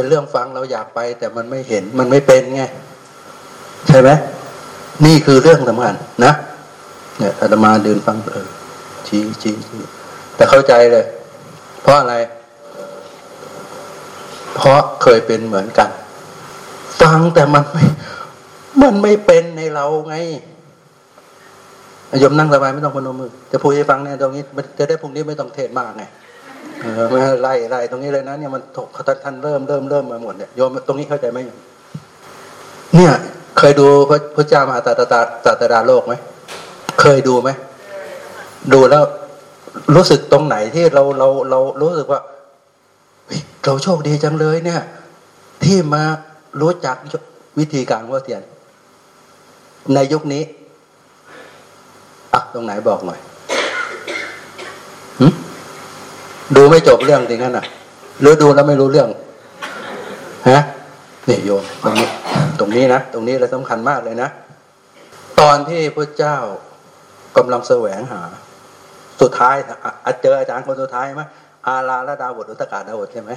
เป็นเรื่องฟังเราอยากไป แต่มันไม่เห็นมันไม่เป็นไงใช่ไหมนี่คือเรื่องสำคัญนะเนี่ยอาตมาเดินฟังเออชี้ชี้ชี้แต่เข้าใจเลย เพราะอะไร เพราะเคยเป็นเหมือนกัน ฟังแต่มันไม่ มันไม่เป็นในเราไงโยมนั่งสบายไม่ต้องพนมมือ จะพูดให้ฟังเนี่ยตรงนี้จะได้พรุ่งนี้ไม่ต้องเทศมากไง ไล่ไล่ตรงนี้เลยนะเนี่ยมันถกท่านเริ่มเริ่มเริ่มมาหมดเนี่ยโยมตรงนี้เข้าใจไหมเนี่ยเคยดูพระพระเจ้ามหาตาตาตาตาดาโลกไหมเคยดูไหมดูแล้วรู้สึกตรงไหนที่เราเราเรารู้สึกว่าเราโชคดีจังเลยเนี่ย ที่มารู้จักวิธีการว่าเทียน ในยุคนี้อะตรงไหนบอกหน่อย ดูไม่จบเรื่องจริงนั่นน่ะหรือดูแล้วไม่รู้เรื่องฮะนี่โยมตรงนี้ ตรงนี้นะตรงนี้เลยสำคัญมากเลยนะตอนที่พระเจ้ากำลังแสวงหา สุดท้ายเจออาจารย์คนสุดท้ายไหมอาลาและดาวดอุตกาดาวดใช่ไหม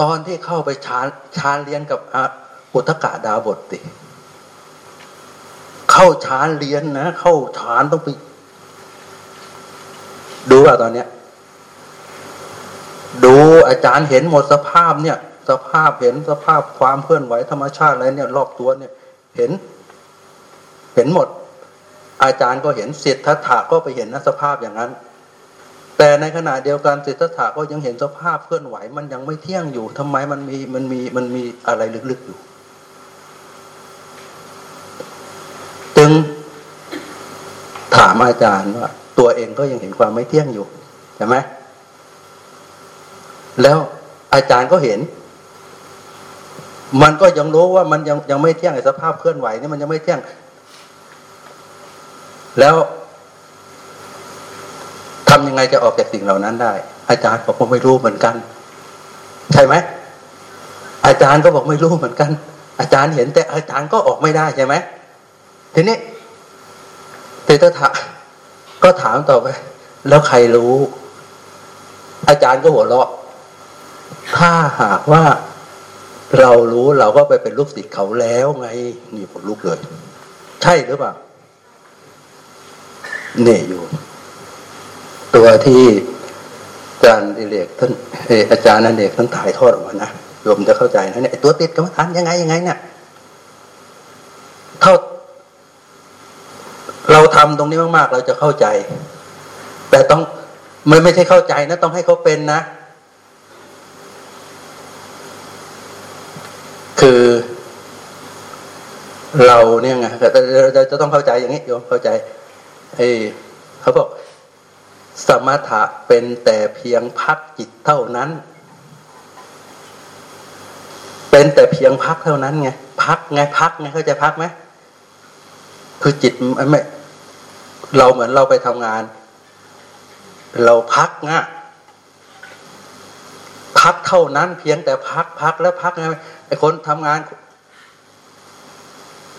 ตอนที่เข้าไปชาชาเรียนกับอุตกาดาวดติเข้าฌานเรียนนะ เข้าฌานต้องไปดูว่าตอนเนี้ย อาจารย์เห็นหมดสภาพเนี่ย สภาพเห็นสภาพความเคลื่อนไหวธรรมชาติอะไรเนี่ยรอบตัวเนี่ย เห็น เห็นหมด อาจารย์ก็เห็นสิทธัตถะก็ไปเห็นนะสภาพอย่างนั้น แต่ในขณะเดียวกันสิทธัตถะก็ยังเห็นสภาพเคลื่อนไหว มันยังไม่เที่ยงอยู่ทำไมมันมีมันมีมันมีอะไรลึกๆอยู่จึงถามอาจารย์ว่า ตัวเองก็ยังเห็นความไม่เที่ยงอยู่ใช่ไหม แล้วอาจารย์ก็เห็น มันก็ยังรู้ว่ามันยังยังไม่เที่ยงไอ้สภาพเคลื่อนไหวนี่มันยังไม่เที่ยง แล้วทำยังไงจะออกจากสิ่งเหล่านั้นได้ อาจารย์บอกว่าไม่รู้เหมือนกัน ใช่ไหมอาจารย์ก็บอกไม่รู้เหมือนกัน อาจารย์เห็นแต่อาจารย์ก็ออกไม่ได้ใช่ไหมทีนี้เตตถะก็ถามต่อไป แล้วใครรู้ อาจารย์ก็หัวเราะ ถ้าหากว่าเรารู้เราก็ไปเป็นลูกศิษย์เขาแล้วไง นี่ผมลูกเลย ใช่หรือเปล่าเนี่ยอยู่ ตัวที่อาจารย์ดิเลกท่านอาจารย์นันเดกท่านถ่ายทอดออกมานะโยมจะเข้าใจนะเนี่ยตัวติดกรรมฐานยังไงยังไง เนี่ยเท่าเราทำตรงนี้มากๆ เราจะเข้าใจ แต่ต้องไม่ไม่ใช่เข้าใจนะ ต้องให้เขาเป็นนะ คือ เราเนี่ยไงจะจะต้องเข้าใจอย่างนี้โยมเข้าใจไอ้เขาบอกสมถะเป็นแต่เพียงพักจิตเท่านั้น เป็นแต่เพียงพักเท่านั้นไงพักไงพักไงเข้าใจพักไหมคือจิตไม่เราเหมือนเราไปทำงาน เราพักนะพักเท่านั้นเพียงแต่พักพักแล้วพักไง ไอ้คนทำงาน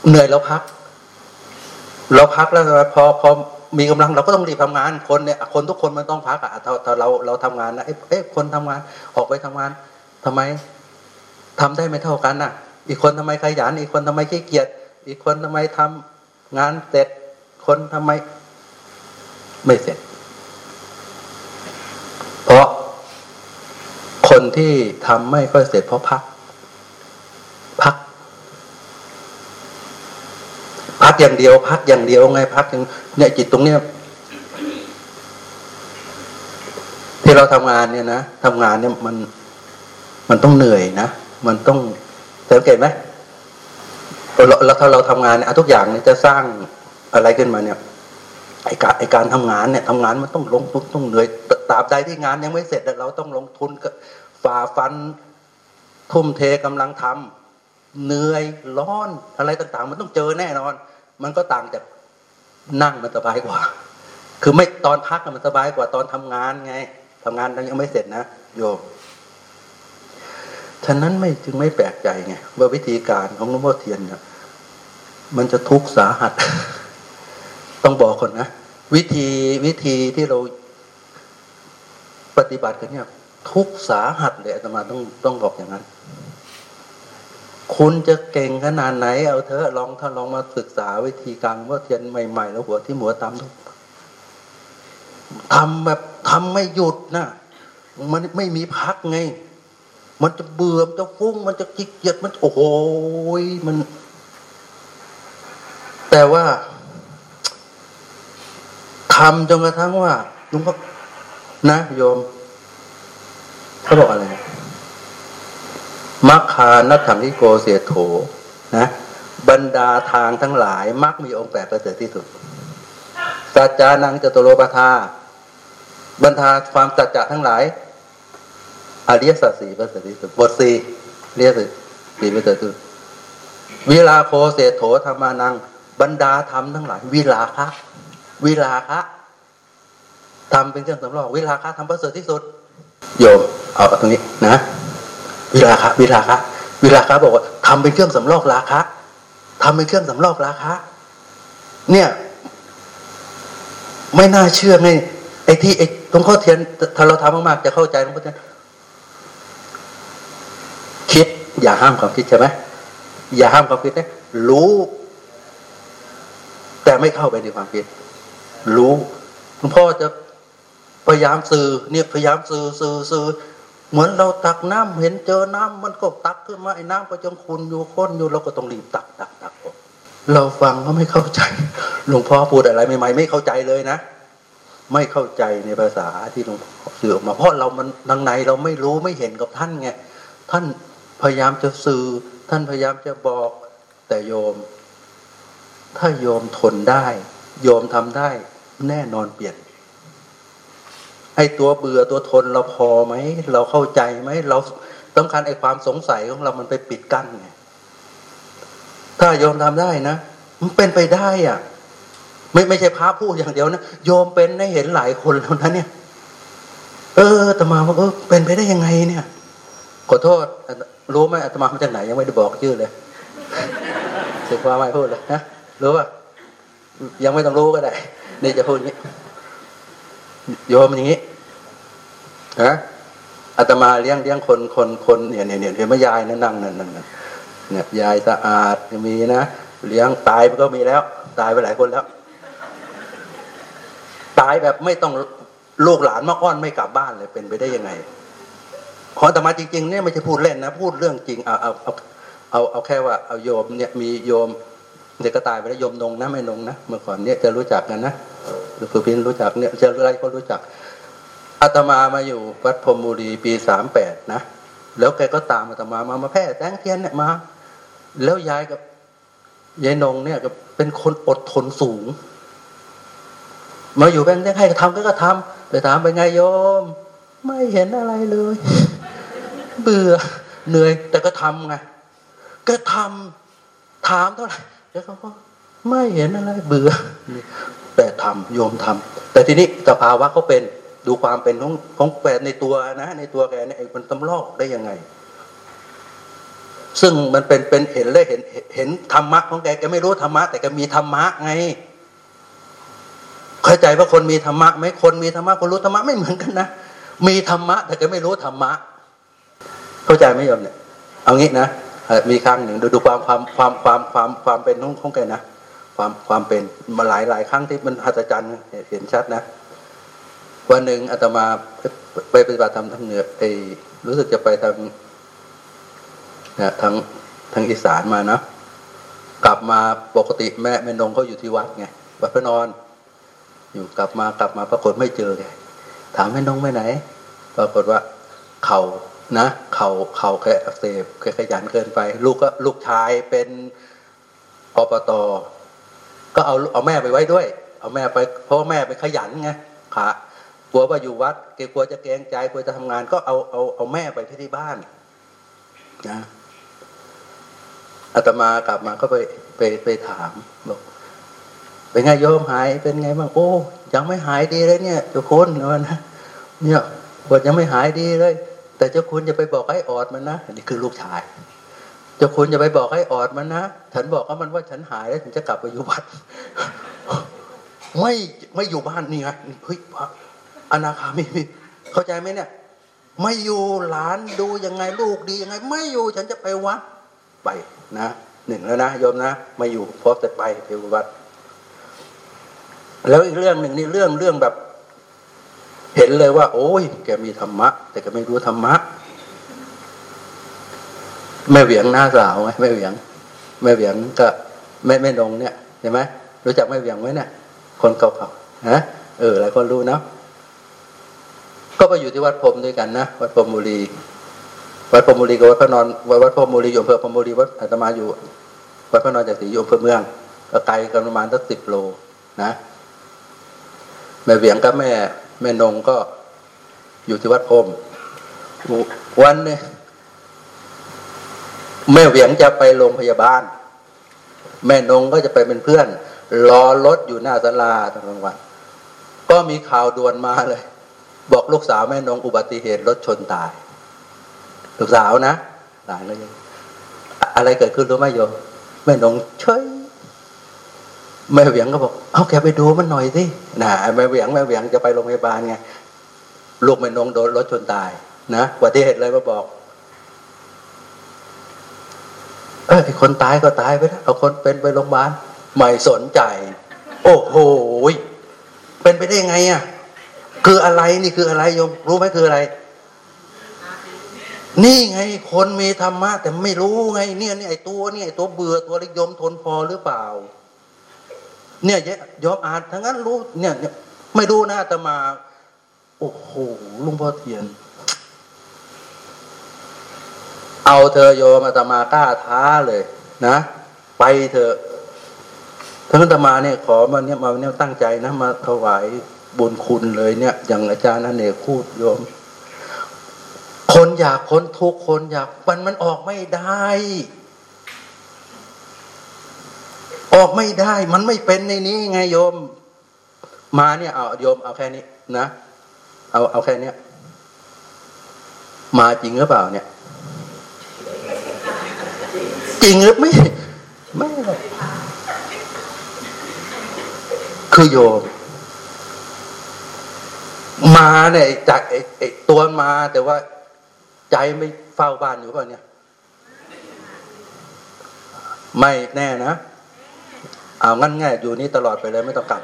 เหนื่อยแล้วพัก เราพักแล้วพอพอมีกำลังเราก็ต้องรีบทำงาน คนเนี่ยคนทุกคนมันต้องพักอะถ้าถ้าเราเราทำงานนะเอ๊ะคนทำงานออกไปทำงานทำไมทำได้ไม่เท่ากันน่ะ อีกคนทำไมขยันอีกคนทำไมขี้เกียจอีกคนทำไมทำงานเสร็จ คนทำไม ไม่เสร็จ เพราะคนที่ทำไม่ค่อยเสร็จเพราะพัก พัก พักอย่างเดียว พักอย่างเดียวไง พักอย่างเนี่ยจิตตรงเนี้ยที่เราทำงานเนี่ยนะทำงานเนี่ยมันมันต้องเหนื่อยนะมันต้องสังเกตไหมเราถ้าเราทำงานเนี่ยทุกอย่างเนี่ยจะสร้างอะไรขึ้นมาเนี่ยไอการไอการทำงานเนี่ยทำงานมันต้องลงทุนต้องเหนื่อยตราบใดที่งานยังไม่เสร็จเราต้องลงทุนฝ่าฟันทุ่มเทกำลังทำ เหนื่อยร้อนอะไรต่างๆ มันต้องเจอแน่นอน มันก็ต่างจากนั่งมันสบายกว่า คือไม่ตอนพักมันสบายกว่าตอนทำงานไงทำงานยังไม่เสร็จนะโยมฉะนั้นไม่จึงไม่แปลกใจไงว่าวิธีการของหลวงพ่อเทียนเนี่ยมันจะทุกข์สาหัส ต้องบอกคนนะวิธีวิธีที่เราปฏิบัติกันเนี่ย ทุกข์สาหัสเลยอาตมาต้องต้องบอกอย่างนั้น คุณจะเก่งขนาดไหน เอาเถอะลองถ้าลองมาศึกษาวิธีการว่าเทียนใหม่ๆ แล้วหัวที่หัวตามทุกทำแบบทำไม่หยุดนะมันไม่มีพักไง มันจะเบื่อมันจะฟุ้ง มันจะขี้เกียจมันโอ้โหมัน แต่ว่าทำจนกระทั่งว่าลุงพ่อนะโยมเขาบอกอะไร มัคคานัตถังทิโกเสียโถนะ บรรดาทางทั้งหลายมักมีองค์แปดประเสริฐที่สุด สัจจานังจตุโลปทาบรรดาความสัจจะทั้งหลายอริยสัจสี่ประเสริฐที่สุดบทสี่เรียกสี่ประเสริฐที่สุดวิลาโคเสโถธรรมานัง บรรดาธรรมทั้งหลาย วิลาคะวิลาคะทำเป็นเครื่องสำรองวิลาคะทำประเสริฐที่สุด โยมเอาตรงนี้นะ วิลาคะวิลาคะวิลาคะบอกว่าทำเป็นเครื่องสำรองราคะทำเป็นเครื่องสำรองราคะ เนี่ย ไม่น่าเชื่อไงไอ้ที่ไอ้ตรงข้อเทียนถ้าเราทำมากๆจะเข้าใจตรงข้อเทียนคิด อย่าห้ามความคิดใช่ไหมอย่าห้ามความคิดนะรู้ แต่ไม่เข้าไปในความคิด รู้หลวงพ่อจะพยายามสื่อเนี่ยพยายามสื่อสื่อสื่อ เหมือนเราตักน้ำเห็นเจอน้ำมันก็ตักขึ้นมาไอ้น้ำก็จังคุณอยู่ข้นอยู่เราก็ต้องรีบตักตักตักเราฟังก็ไม่เข้าใจ หลวงพ่อพูดอะไรใหม่ๆไม่เข้าใจเลยนะ ไม่เข้าใจในภาษาที่หลวงพ่อสื่อออกมา เพราะเรามันทางในเราไม่รู้ไม่เห็นกับท่านไงท่านพยายามจะสื่อ ท่านพยายามจะบอกแต่โยม ถ้าโยมทนได้ โยมทำได้ แน่นอนเปลี่ยน ไอ้ตัวเบื่อตัวทนเราพอไหมเราเข้าใจไหมเราต้องการไอ้ความสงสัยของเรามันไปปิดกั้นไงถ้าโยมทำได้นะมันเป็นไปได้อะ ไม่ไม่ใช่พระพูดอย่างเดียวนะโยมเป็นได้เห็นหลายคนแล้วนะเนี่ย เอออาตมาว่าเออเป็นไปได้ยังไงเนี่ย ขอโทษรู้ไหมอาตมามาจากไหนยังไม่ได้บอกชื่อเลยสึกว่าไม่พูดเลยนะรู้ป่ะยังไม่ต้องรู้ก็ได้นี่จะพูดอย่างนี้โยมอย่างนี้ นะอาตมาเลี้ยงเลี้ยงคนคนคนเนี่ยเนี่ยเนี่ยเห็นไหมยายนั่นนั่งนั่นนั่นเนี่ยยายสะอาดมีนะเลี้ยงตายก็มีแล้ว ตายไปหลายคนแล้ว ตายแบบไม่ต้องลูกหลานมาอ้อนไม่กลับบ้านเลยเป็นไปได้ยังไง ขออาตมาจริงๆเนี่ยไม่ใช่พูดเล่นนะ พูดเรื่องจริงเอาเอาเอาเอาเอาแค่ว่าเอาโยมเนี่ยมีโยมเด็กก็ตายไปแล้วโยมนงนะไม่นงนะเมื่อก่อนเนี่ยจะรู้จักกันนะหรือพินรู้จักเนี่ยจะอะไรก็รู้จัก อาตมามาอยู่วัดพรมบุรีปีสามแปดนะ แล้วแกก็ตามอาตมามามาแพร่แตงเทียนเนี่ยมา แล้วยายกับยายนงเนี่ยก็เป็นคนอดทนสูง มาอยู่แบงค์ให้ทำก็ก็ทำแต่ถามไปไงโยม ไม่เห็นอะไรเลย เบื่อเหนื่อย แต่ก็ทำไงก็ทำถามเท่าไหร่แล้วเขาก็ไม่เห็นอะไรเบื่อแต่ทำโยมทำแต่ทีนี้สภาวะเขาเป็น ดูความเป็นของของแกในตัวนะ ในตัวแกเนี่ยมันตำลอกได้ยังไง ซึ่งมันเป็นเป็นเห็นเลยเห็นเห็นธรรมะของแกแกไม่รู้ธรรมะ แต่แกมีธรรมะไง เข้าใจว่าคนมีธรรมะไหมคนมีธรรมะคนรู้ธรรมะไม่เหมือนกันนะมีธรรมะ แต่แกไม่รู้ธรรมะ เข้าใจไหมโยมเนี่ย เอางี้นะมีครั้งหนึ่งดูดูความความความความความความเป็นของของแกนะความความเป็นมาหลายหลายครั้งที่มันอัศจรรย์เห็นชัดนะ วันหนึ่งอาตมาไปปฏิบัติธรรมทางเหนือไอรู้สึกจะไปทางนะทางทางอีสานมานะกลับมาปกติแม่แม่นงเขาอยู่ที่วัดไงวัดพระนอน อยู่กลับมากลับมาปรากฏไม่เจอไงถามแม่นงไปไหน ปรากฏว่าเขานะ เขาเขาแค่อักเสบแค่ขยันเกินไป ลูกก็ลูกชายเป็นอบตก็เอาเอาแม่ไปไว้ด้วย เอาแม่ไปเพราะแม่ไปขยันไงขา กลัวว่าอยู่วัดเกลัวจะเกรงใจกลัวจะทำงาน ก็เอาเอาเอาแม่ไปที่ที่บ้านนะอาตมากลับมาก็ไปไปไปถามบอกเป็นไงโยมหายเป็นไงบ้างโอ้ยังไม่หายดีเลยเนี่ยเจ้าคุณนะเนี่ยปวดยังไม่หายดีเลย แต่เจ้าคุณจะไปบอกให้ออดมันนะนี่คือลูกชาย เจ้าคุณจะไปบอกให้ออดมันนะฉันบอกว่ามันว่าฉันหายแล้วฉันจะกลับไปอยู่วัดไม่ไม่อยู่บ้านนี่ไงเฮ้ย อนาคามีมีเข้าใจไหมเนี่ย ไม่อยู่หลานดูยังไงลูกดียังไง ไม่อยู่ฉันจะไปวัดไปนะหนึ่งแล้วนะโยมนะไม่อยู่พอจะไปไปวัด แล้วอีกเรื่องหนึ่งนี่เรื่องเรื่องแบบ เห็นเลยว่า โอ้ย แกมีธรรมะ แต่แกไม่รู้ธรรมะแม่เหวียงหน้าสาวไหมแม่เหวียงแม่เหวียงก็แม่แม่นงเนี่ยเห็นไหมรู้จักแม่เหวียงไหมเนี่ยคนเก่าๆนะเออหลายคนรู้เนาะ ก็ไปอยู่ที่วัดพรมด้วยกันนะวัดพรมบุรีวัดพรมบุรีกับวัดพระนอนวัดพรมบุรีอยู่อำเภอพรมบุรีวัดอาตมาอยู่ วัดพระนอนจากศรีอยู่อำเภอเมืองก็ไกลกันประมาณสักสิบโลนะแม่เหวียงกับแม่ แม่นงก็อยู่ที่วัดพรมวันนี่ยแม่เหวียงจะไปโรงพยาบาล แม่นงก็จะไปเป็นเพื่อน รอรถอยู่หน้าศาลาตอนกลางวันก็มีข่าวด่วนมาเลย บอกลูกสาวแม่นงอุบัติเหตุรถชนตาย ลูกสาวนะหลานเลยอะไรเกิดขึ้นรู้ไหมโยมแม่นงเฉยแม่เหวียงก็บอกเอาแกไปดูมันหน่อยสินะแม่เหวียงแม่เหวียงจะไปโรงพยาบาลไงลูกแม่นงโดนรถชนตาย นะอุบัติเหตุเลยมาบอกเออไอคนตายก็ตายไปแล้วเอาคนเป็นไปโรงพยาบาลไม่สนใจ โอ้โหเป็นไปได้ยังไงอะ คืออะไรนี่คืออะไรโยมรู้ไหมคืออะไร นี่ไงคนมีธรรมะแต่ไม่รู้ไง เนี่ยนี่ไอตัวเนี่ยไอตัวเบื่อตัวริยมทนพอหรือเปล่า เนี่ยยอมอ่านทั้งนั้นรู้เนี่ยไม่รู้นะแต่มา โอ้โหลุงพ่อเทียน เอาเธอโยมอาตมากล้าท้าเลย นะไปเถอะทั้งอาตมาเนี่ยขอมาเนี่ยมาเนี่ยตั้งใจนะมาถวาย บุญคุณเลยเนี่ย อย่างอาจารย์นันเอกพูดโยม คนอยากคนทุกคนอยากมันมันออกไม่ได้ ออกไม่ได้ มันไม่เป็นในนี้ไงโยม มาเนี่ยเอาโยมเอาแค่นี้นะเอาเอาแค่นี้มาจริงหรือเปล่าเนี่ย จริงหรือไม่ไม่คือโยม มาเนี่ยจากไอ้ตัวมาแต่ว่าใจไม่เฝ้าบ้านอยู่ป่ะเนี่ย ไม่แน่นะเอางั้นง่ายอยู่นี่ตลอดไปเลยไม่ต้องกลับ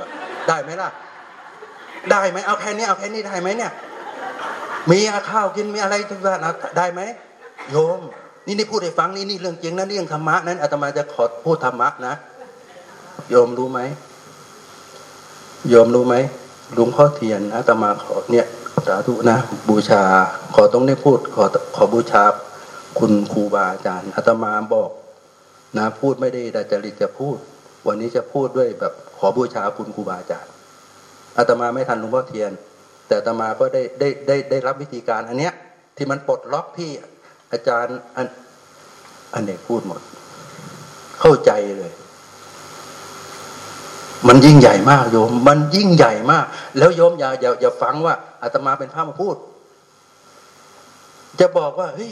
ได้ไหมล่ะ ได้ไหมเอาแค่นี้เอาแค่นี้ได้ไหมเนี่ย มีข้าวกินมีอะไรทุกอย่างได้ไหมโยม นี่นี่พูดให้ฟังนี่นี่เรื่องจริงนะเรื่องธรรมะนั้นอาตมาจะขอพูดธรรมะนะโยมรู้ไหมโยมรู้ไหม ลุงพ่อเทียนอาตมาขอเนี่ยสาธุนะบูชา ขอต้องได้พูดขอขอบูชาคุณครูบาอาจารย์อาตมาบอกนะพูดไม่ได้แต่จริตจะพูด วันนี้จะพูดด้วยแบบขอบูชาคุณครูบาอาจารย์อาตมาไม่ทันลุงพ่อเทียน แต่อาตมาก็ได้ได้ได้ได้รับวิธีการอันเนี้ย ที่มันปลดล็อกที่อาจารย์อันอันเอกพูดหมด เข้าใจเลย มันยิ่งใหญ่มากโยม มันยิ่งใหญ่มาก แล้วโยมอย่าอย่าอย่าฟังว่าอาตมาเป็นพระมาพูด จะบอกว่าเฮ้ย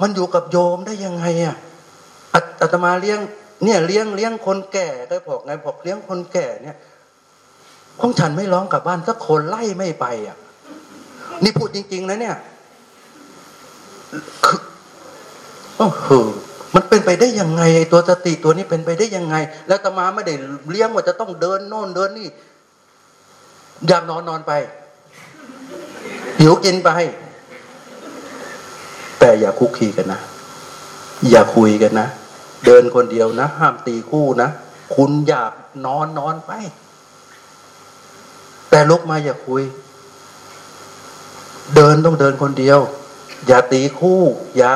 มันอยู่กับโยมได้ยังไงอะอาตมาเลี้ยง เนี่ยเลี้ยงเลี้ยงคนแก่ก็บอกไงบอกเลี้ยงคนแก่เนี่ยของฉันไม่ร้องกลับบ้านสักคนไล่ไม่ไปอะ นี่พูดจริง ๆ นะเนี่ยโอ้โห มันเป็นไปได้ยังไงไอ้ตัวสติตัวนี้เป็นไปได้ยังไง แล้วตมาไม่ได้เลี้ยงว่าจะต้องเดินโน่นเดินนี่อยากนอนนอนไปหิวกินไป แต่อย่าคุกคีกันนะ อย่าคุยกันนะ เดินคนเดียวนะ ห้ามตีคู่นะ คุณอยากนอนนอนไป แต่ลุกมาอย่าคุย เดินต้องเดินคนเดียว อย่าตีคู่ อย่า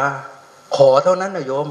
ขอเท่านั้นนะโยม